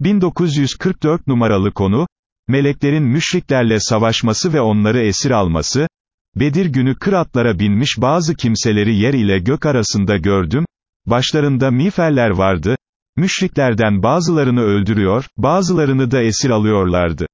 1944 numaralı konu, meleklerin müşriklerle savaşması ve onları esir alması, Bedir günü kıratlara binmiş bazı kimseleri yer ile gök arasında gördüm, başlarında miğferler vardı, müşriklerden bazılarını öldürüyor, bazılarını da esir alıyorlardı.